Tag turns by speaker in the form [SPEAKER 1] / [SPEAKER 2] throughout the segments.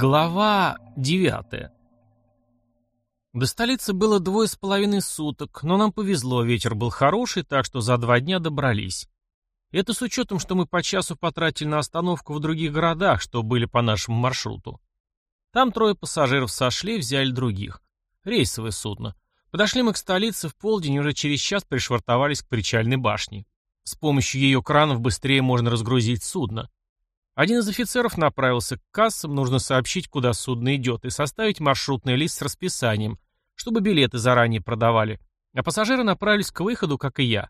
[SPEAKER 1] Глава девятая. До столицы было двое с половиной суток, но нам повезло, ветер был хороший, так что за два дня добрались. Это с учетом, что мы по часу потратили на остановку в других городах, что были по нашему маршруту. Там трое пассажиров сошли, взяли других. Рейсовое судно. Подошли мы к столице в полдень и уже через час пришвартовались к причальной башне. С помощью ее кранов быстрее можно разгрузить судно. Один из офицеров направился к кассам, нужно сообщить, куда судно идет, и составить маршрутный лист с расписанием, чтобы билеты заранее продавали. А пассажиры направились к выходу, как и я.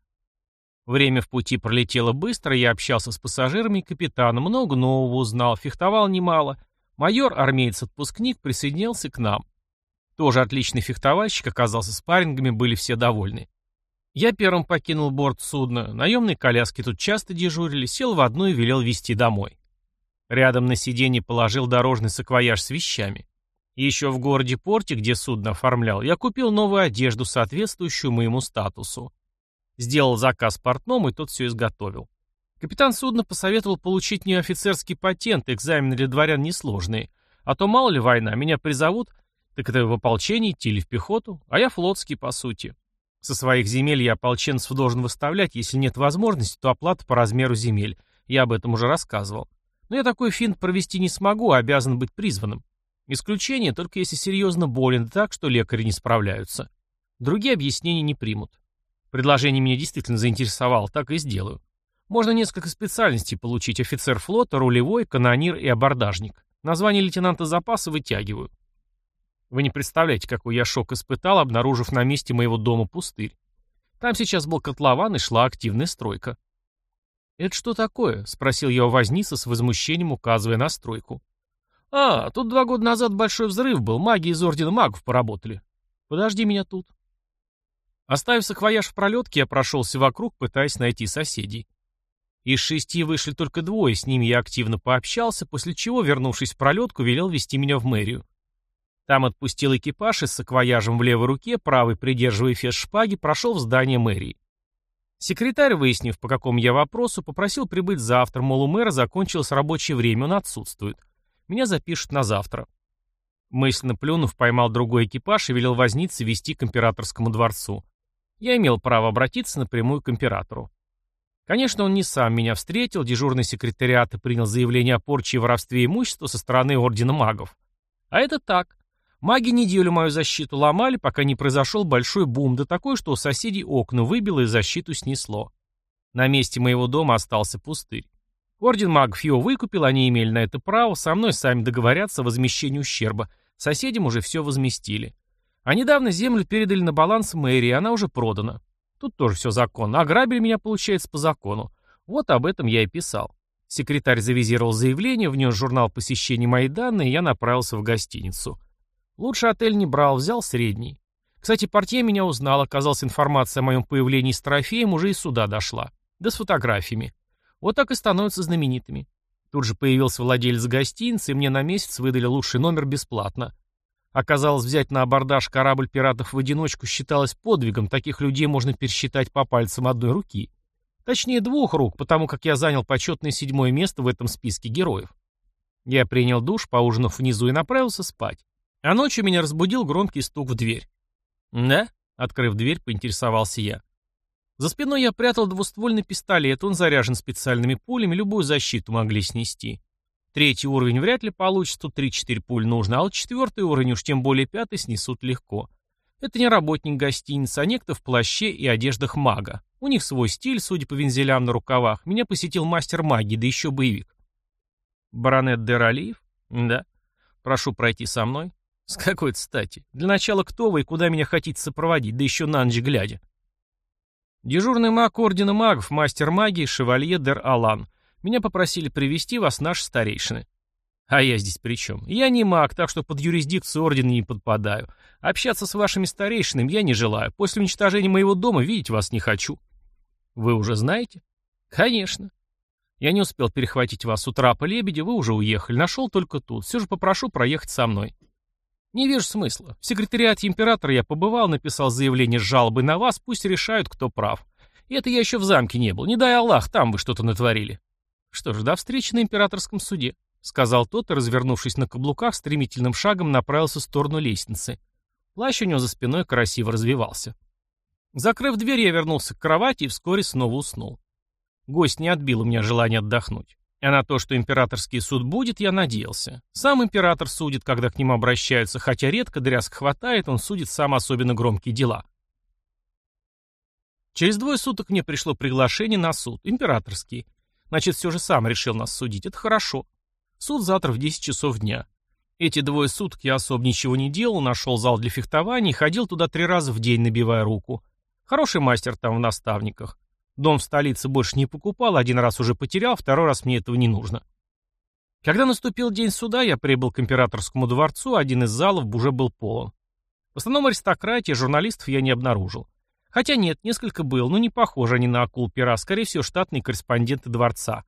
[SPEAKER 1] Время в пути пролетело быстро, я общался с пассажирами и капитаном, много нового узнал, фехтовал немало. Майор, армеец-отпускник, присоединился к нам. Тоже отличный фехтовальщик, оказался спаррингами, были все довольны. Я первым покинул борт судна, наемные коляски тут часто дежурили, сел в одну и велел везти домой. Рядом на сиденье положил дорожный саквояж с вещами. Еще в городе Порте, где судно оформлял, я купил новую одежду, соответствующую моему статусу. Сделал заказ портному, и тот все изготовил. Капитан судна посоветовал получить мне офицерский патент, экзамены для дворян несложные. А то мало ли война, меня призовут, так это в ополчение идти или в пехоту, а я флотский, по сути. Со своих земель я ополченцев должен выставлять, если нет возможности, то оплата по размеру земель. Я об этом уже рассказывал. Но я такой финт провести не смогу, а обязан быть призванным. Исключение только если серьезно болен так, что лекари не справляются. Другие объяснения не примут. Предложение меня действительно заинтересовало, так и сделаю. Можно несколько специальностей получить. Офицер флота, рулевой, канонир и абордажник. Название лейтенанта запаса вытягиваю. Вы не представляете, какой я шок испытал, обнаружив на месте моего дома пустырь. Там сейчас был котлован и шла активная стройка. «Это что такое?» — спросил я у возницы с возмущением, указывая на стройку. «А, тут два года назад большой взрыв был, маги из Ордена магов поработали. Подожди меня тут». Оставив саквояж в пролетке, я прошелся вокруг, пытаясь найти соседей. Из шести вышли только двое, с ними я активно пообщался, после чего, вернувшись в пролетку, велел вести меня в мэрию. Там отпустил экипаж и с саквояжем в левой руке, правой придерживая фес шпаги, прошел в здание мэрии. Секретарь, выяснив, по какому я вопросу, попросил прибыть завтра, мол, у мэра закончилось рабочее время, он отсутствует. Меня запишут на завтра. Мысленно плюнув, поймал другой экипаж и велел вознице вести к императорскому дворцу. Я имел право обратиться напрямую к императору. Конечно, он не сам меня встретил, дежурный секретариат принял заявление о порче и воровстве имущества со стороны Ордена магов. А это так. Маги неделю мою защиту ломали, пока не произошел большой бум, да такой, что у соседей окна выбило и защиту снесло. На месте моего дома остался пустырь. Орден магов его выкупил, они имели на это право, со мной сами договорятся о возмещении ущерба. Соседям уже все возместили. А недавно землю передали на баланс мэрии, она уже продана. Тут тоже все законно. Ограбили меня, получается, по закону. Вот об этом я и писал. Секретарь завизировал заявление, внес журнал посещений мои данные, и я направился в гостиницу. Лучше отель не брал, взял средний. Кстати, портье меня узнал, оказалась информация о моем появлении с трофеем уже и сюда дошла. Да с фотографиями. Вот так и становятся знаменитыми. Тут же появился владелец гостиницы, и мне на месяц выдали лучший номер бесплатно. Оказалось, взять на абордаж корабль пиратов в одиночку считалось подвигом, таких людей можно пересчитать по пальцам одной руки. Точнее, двух рук, потому как я занял почетное седьмое место в этом списке героев. Я принял душ, поужинав внизу и направился спать. А ночью меня разбудил громкий стук в дверь. «Да?» — открыв дверь, поинтересовался я. За спиной я прятал двуствольный пистолет, он заряжен специальными пулями, любую защиту могли снести. Третий уровень вряд ли получится, тут 3-4 пуль нужно, а вот четвертый уровень, уж тем более пятый, снесут легко. Это не работник гостиницы, а некто в плаще и одеждах мага. У них свой стиль, судя по вензелям на рукавах. Меня посетил мастер магии, да еще боевик. Баронет Дералиев? Да. Прошу пройти со мной. С какой-то стати. Для начала кто вы и куда меня хотите сопроводить, да еще на ночь глядя. Дежурный маг Ордена Магов, мастер магии, шевалье Дер Алан. Меня попросили привести вас наши старейшины. А я здесь при чем? Я не маг, так что под юрисдикцию Ордена не подпадаю. Общаться с вашими старейшинами я не желаю. После уничтожения моего дома видеть вас не хочу. Вы уже знаете? Конечно. Я не успел перехватить вас с утра по лебеде, вы уже уехали. Нашел только тут. Все же попрошу проехать со мной. Не вижу смысла. В секретариате императора я побывал, написал заявление с жалобой на вас, пусть решают, кто прав. И это я еще в замке не был. Не дай Аллах, там вы что-то натворили. Что ж, до встречи на императорском суде. — сказал тот и, развернувшись на каблуках, стремительным шагом направился в сторону лестницы. Плащ у него за спиной красиво развивался. Закрыв дверь, я вернулся к кровати и вскоре снова уснул. Гость не отбил у меня желание отдохнуть. А на то, что императорский суд будет, я надеялся. Сам император судит, когда к нему обращаются, хотя редко дрязг хватает, он судит сам особенно громкие дела. Через двое суток мне пришло приглашение на суд, императорский. Значит, все же сам решил нас судить, это хорошо. Суд завтра в 10 часов дня. Эти двое суток я особо ничего не делал, нашел зал для фехтования и ходил туда три раза в день, набивая руку. Хороший мастер там в наставниках. Дом в столице больше не покупал, один раз уже потерял, второй раз мне этого не нужно. Когда наступил день суда, я прибыл к императорскому дворцу, один из залов уже был полон. В основном аристократии, журналистов я не обнаружил. Хотя нет, несколько был, но не похожи они на акул пера, скорее всего, штатные корреспонденты дворца.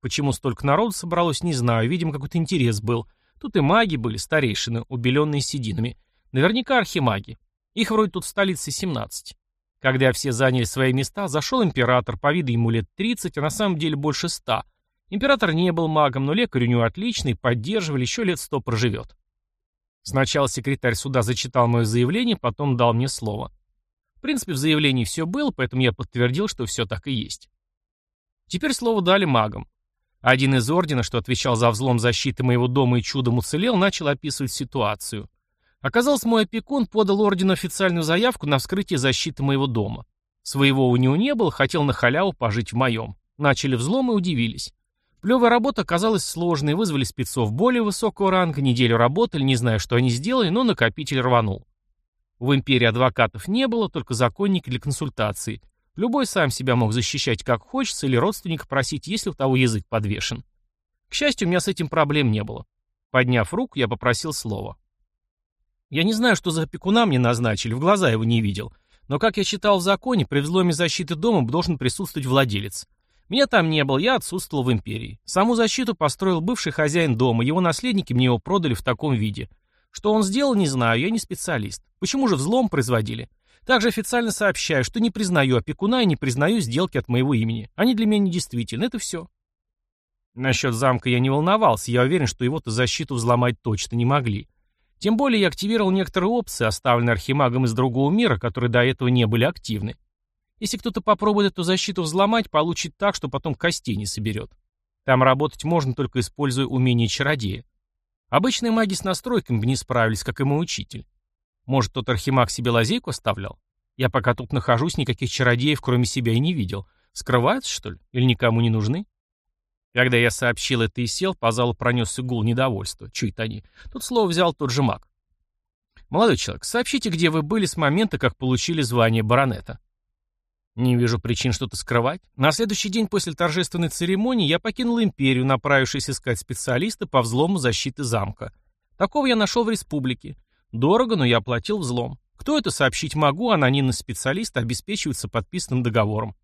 [SPEAKER 1] Почему столько народу собралось, не знаю, видимо, какой-то интерес был. Тут и маги были, старейшины, убеленные сединами. Наверняка архимаги. Их вроде тут в столице 17. Когда все заняли свои места, зашел император, по виду ему лет 30, а на самом деле больше 100. Император не был магом, но лекарь у него отличный, поддерживали, еще лет 100 проживет. Сначала секретарь суда зачитал мое заявление, потом дал мне слово. В принципе, в заявлении все было, поэтому я подтвердил, что все так и есть. Теперь слово дали магам. Один из ордена, что отвечал за взлом защиты моего дома и чудом уцелел, начал описывать ситуацию. Оказалось, мой опекун подал ордену официальную заявку на вскрытие защиты моего дома. Своего у него не было, хотел на халяву пожить в моем. Начали взлом и удивились. Плевая работа оказалась сложной, вызвали спецов более высокого ранга, неделю работали, не знаю, что они сделали, но накопитель рванул. В империи адвокатов не было, только законники для консультации. Любой сам себя мог защищать как хочется или родственника просить, если у того язык подвешен. К счастью, у меня с этим проблем не было. Подняв руку, я попросил слова. Я не знаю, что за опекуна мне назначили, в глаза его не видел. Но, как я читал в законе, при взломе защиты дома должен присутствовать владелец. Меня там не было, я отсутствовал в империи. Саму защиту построил бывший хозяин дома, его наследники мне его продали в таком виде. Что он сделал, не знаю, я не специалист. Почему же взлом производили? Также официально сообщаю, что не признаю опекуна и не признаю сделки от моего имени. Они для меня недействительны, это все. Насчет замка я не волновался, я уверен, что его-то защиту взломать точно не могли. Тем более я активировал некоторые опции, оставленные архимагом из другого мира, которые до этого не были активны. Если кто-то попробует эту защиту взломать, получит так, что потом костей не соберет. Там работать можно, только используя умение чародея. Обычные маги с настройками бы не справились, как и мой учитель. Может, тот архимаг себе лазейку оставлял? Я пока тут нахожусь, никаких чародеев, кроме себя, и не видел. Скрываются, что ли? Или никому не нужны? Когда я сообщил это и сел, по залу пронесся гул недовольства. Чуть они. Тут слово взял тот же маг. «Молодой человек, сообщите, где вы были с момента, как получили звание баронета». «Не вижу причин что-то скрывать. На следующий день после торжественной церемонии я покинул империю, направившись искать специалиста по взлому защиты замка. Такого я нашел в республике. Дорого, но я оплатил взлом. Кто это сообщить могу, анонимный специалист обеспечивается подписанным договором.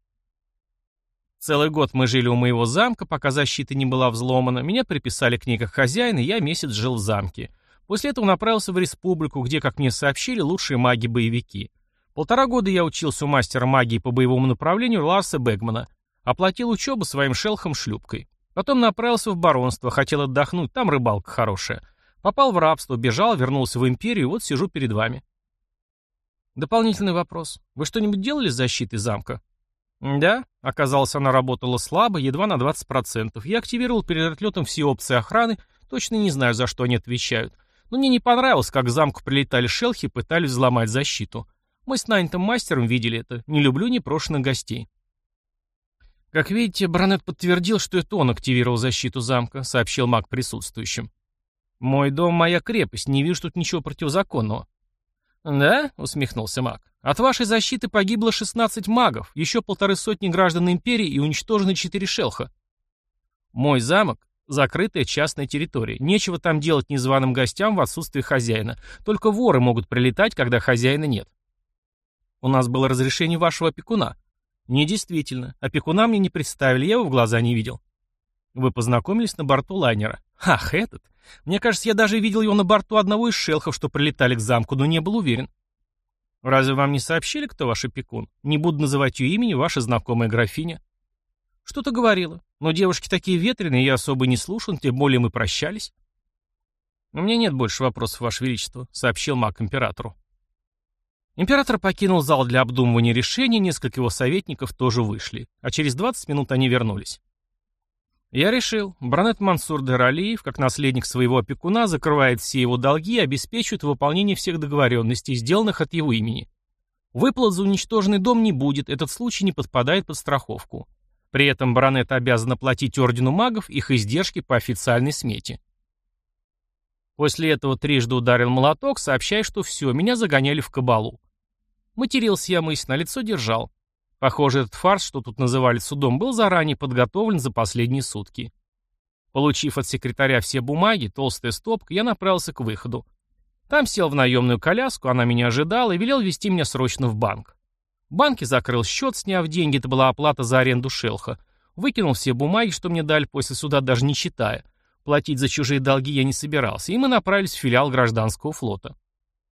[SPEAKER 1] Целый год мы жили у моего замка, пока защита не была взломана. Меня приписали к ней как хозяин, и я месяц жил в замке. После этого направился в республику, где, как мне сообщили, лучшие маги-боевики. Полтора года я учился у мастера магии по боевому направлению Ларса Бегмана. Оплатил учебу своим шелхом-шлюпкой. Потом направился в баронство, хотел отдохнуть, там рыбалка хорошая. Попал в рабство, бежал, вернулся в империю, вот сижу перед вами. Дополнительный вопрос. Вы что-нибудь делали с защитой замка? Да, оказалось, она работала слабо, едва на 20%. Я активировал перед отлетом все опции охраны, точно не знаю, за что они отвечают. Но мне не понравилось, как к замку прилетали шелхи и пытались взломать защиту. Мы с нанятым мастером видели это. Не люблю непрошенных гостей. Как видите, Бранет подтвердил, что это он активировал защиту замка, сообщил маг присутствующим. Мой дом — моя крепость, не вижу тут ничего противозаконного. «Да?» — усмехнулся маг. «От вашей защиты погибло 16 магов, еще полторы сотни граждан Империи и уничтожены четыре шелха. Мой замок — закрытая частная территория. Нечего там делать незваным гостям в отсутствие хозяина. Только воры могут прилетать, когда хозяина нет. У нас было разрешение вашего опекуна. Недействительно. Опекуна мне не представили, я его в глаза не видел. Вы познакомились на борту лайнера. Ах, этот. Мне кажется, я даже видел его на борту одного из шелхов, что прилетали к замку, но не был уверен. Разве вам не сообщили, кто ваш опекун? Не буду называть ее имени, ваша знакомая графиня. Что-то говорила. Но девушки такие ветреные, я особо не слушал, тем более мы прощались. «У меня нет больше вопросов, Ваше Величество», — сообщил маг императору. Император покинул зал для обдумывания решений, несколько его советников тоже вышли, а через 20 минут они вернулись. Я решил, Бранет Мансур Дералиев, как наследник своего опекуна, закрывает все его долги и обеспечивает выполнение всех договоренностей, сделанных от его имени. Выплат за уничтоженный дом не будет, этот случай не подпадает под страховку. При этом баронет обязан оплатить ордену магов их издержки по официальной смете. После этого трижды ударил молоток, сообщая, что все, меня загоняли в кабалу. Матерился я мысль, на лицо держал. Похоже, этот фарс, что тут называли судом, был заранее подготовлен за последние сутки. Получив от секретаря все бумаги, толстая стопка, я направился к выходу. Там сел в наемную коляску, она меня ожидала и велел вести меня срочно в банк. В банке закрыл счет, сняв деньги, это была оплата за аренду шелха. Выкинул все бумаги, что мне дали после суда, даже не читая. Платить за чужие долги я не собирался, и мы направились в филиал гражданского флота.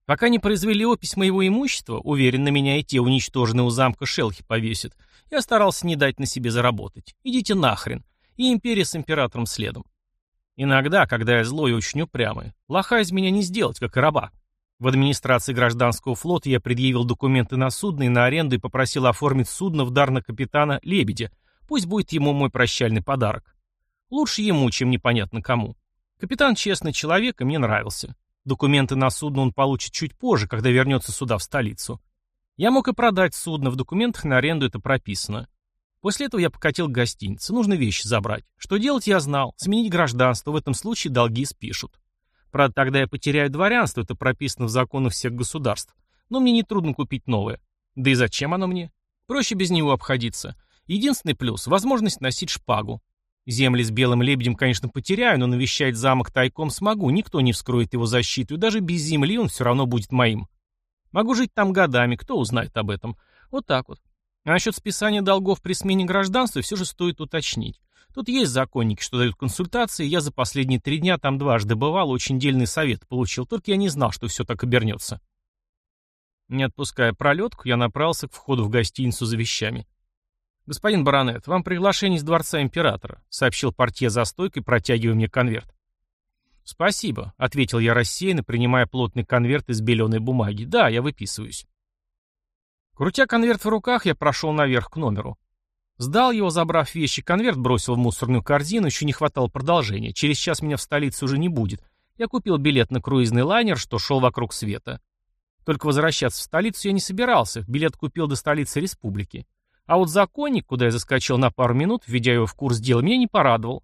[SPEAKER 1] Пока не произвели опись моего имущества, уверен, на меня и те уничтоженные у замка шелхи повесят, я старался не дать на себе заработать. Идите нахрен. И империя с императором следом. Иногда, когда я злой и очень упрямый, лоха из меня не сделать, как и раба. В администрации гражданского флота я предъявил документы на судно и на аренду и попросил оформить судно в дар на капитана Лебедя. Пусть будет ему мой прощальный подарок. Лучше ему, чем непонятно кому. Капитан честный человек, и мне нравился. Документы на судно он получит чуть позже, когда вернется сюда, в столицу. Я мог и продать судно, в документах на аренду это прописано. После этого я покатил к гостинице, нужно вещи забрать. Что делать я знал, сменить гражданство, в этом случае долги спишут. Правда, тогда я потеряю дворянство, это прописано в законах всех государств. Но мне нетрудно купить новое. Да и зачем оно мне? Проще без него обходиться. Единственный плюс – возможность носить шпагу. Земли с белым лебедем, конечно, потеряю, но навещать замок тайком смогу, никто не вскроет его защиту, и даже без земли он все равно будет моим. Могу жить там годами, кто узнает об этом. Вот так вот. А насчет списания долгов при смене гражданства все же стоит уточнить. Тут есть законники, что дают консультации, я за последние три дня там дважды бывал, очень дельный совет получил, только я не знал, что все так обернется. Не отпуская пролетку, я направился к входу в гостиницу за вещами. «Господин баронет, вам приглашение из дворца императора», — сообщил портье за стойкой, протягивая мне конверт. «Спасибо», — ответил я рассеянно, принимая плотный конверт из беленой бумаги. «Да, я выписываюсь». Крутя конверт в руках, я прошел наверх к номеру. Сдал его, забрав вещи, конверт бросил в мусорную корзину, еще не хватало продолжения. Через час меня в столице уже не будет. Я купил билет на круизный лайнер, что шел вокруг света. Только возвращаться в столицу я не собирался, билет купил до столицы республики. А вот законник, куда я заскочил на пару минут, введя его в курс дела, меня не порадовал.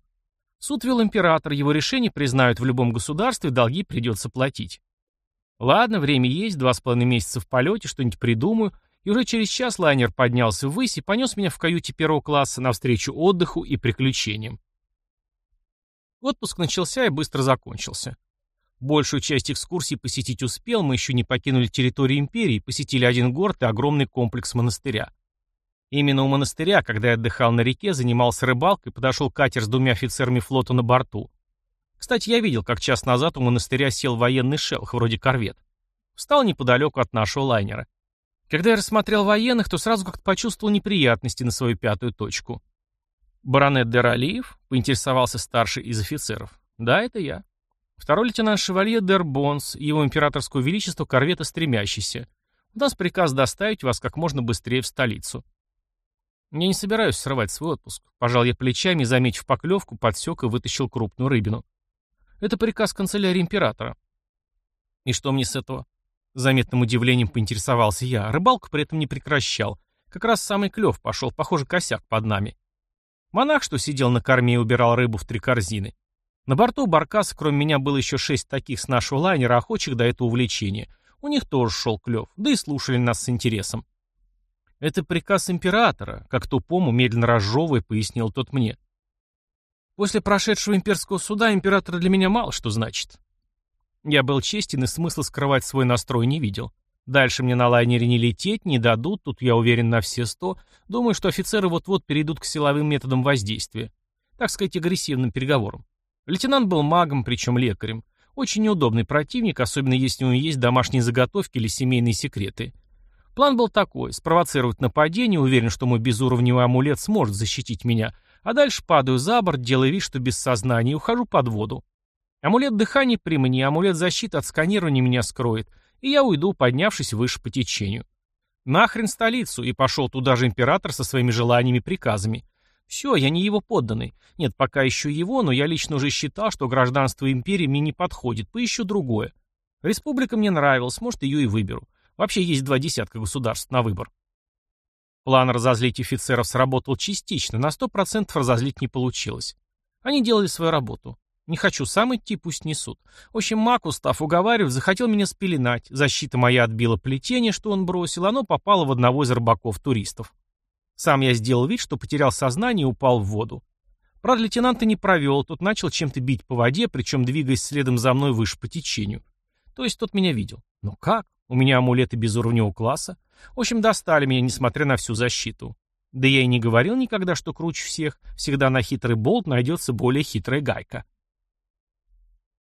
[SPEAKER 1] Суд вел император, его решение признают в любом государстве, долги придется платить. Ладно, время есть, два с половиной месяца в полете, что-нибудь придумаю, и уже через час лайнер поднялся ввысь и понес меня в каюте первого класса навстречу отдыху и приключениям. Отпуск начался и быстро закончился. Большую часть экскурсий посетить успел, мы еще не покинули территорию империи, посетили один город и огромный комплекс монастыря. Именно у монастыря, когда я отдыхал на реке, занимался рыбалкой, подошел катер с двумя офицерами флота на борту. Кстати, я видел, как час назад у монастыря сел военный шелх, вроде корвет. Встал неподалеку от нашего лайнера. Когда я рассмотрел военных, то сразу как-то почувствовал неприятности на свою пятую точку. «Баронет Дералиев?» — поинтересовался старший из офицеров. «Да, это я». Второй лейтенант Шевалье Дер Бонс, его императорского величества корвета стремящийся. У нас приказ доставить вас как можно быстрее в столицу. Я не собираюсь срывать свой отпуск. Пожал я плечами, заметив поклевку, подсек и вытащил крупную рыбину. Это приказ канцелярии императора. И что мне с этого? Заметным удивлением поинтересовался я. Рыбалку при этом не прекращал. Как раз самый клев пошел, похоже, косяк под нами. Монах, что сидел на корме и убирал рыбу в три корзины. На борту Баркаса, кроме меня, было еще шесть таких с нашего лайнера, охочих до этого увлечения. У них тоже шел клев, да и слушали нас с интересом. Это приказ императора, как тупому, медленно разжевывая, пояснил тот мне. После прошедшего имперского суда император для меня мало что значит. Я был честен и смысла скрывать свой настрой не видел. Дальше мне на лайнере не лететь, не дадут, тут я уверен на все сто. Думаю, что офицеры вот-вот перейдут к силовым методам воздействия. Так сказать, агрессивным переговорам. Лейтенант был магом, причем лекарем. Очень неудобный противник, особенно если у него есть домашние заготовки или семейные секреты. План был такой – спровоцировать нападение, уверен, что мой безуровневый амулет сможет защитить меня, а дальше падаю за борт, делая вид, что без сознания, и ухожу под воду. Амулет дыхания при мне, амулет защиты от сканирования меня скроет, и я уйду, поднявшись выше по течению. Нахрен столицу, и пошел туда же император со своими желаниями и приказами. Все, я не его подданный. Нет, пока еще его, но я лично уже считал, что гражданство империи мне не подходит, поищу другое. Республика мне нравилась, может, ее и выберу. Вообще есть два десятка государств на выбор. План разозлить офицеров сработал частично, на сто процентов разозлить не получилось. Они делали свою работу. Не хочу сам идти, пусть несут. В общем, маг, устав уговаривать, захотел меня спеленать. Защита моя отбила плетение, что он бросил, оно попало в одного из рыбаков-туристов. Сам я сделал вид, что потерял сознание и упал в воду. Правда, лейтенанта не провел, тот начал чем-то бить по воде, причем двигаясь следом за мной выше по течению. То есть тот меня видел. Но как? У меня амулеты безуровневого класса. В общем, достали меня, несмотря на всю защиту. Да я и не говорил никогда, что круче всех. Всегда на хитрый болт найдется более хитрая гайка.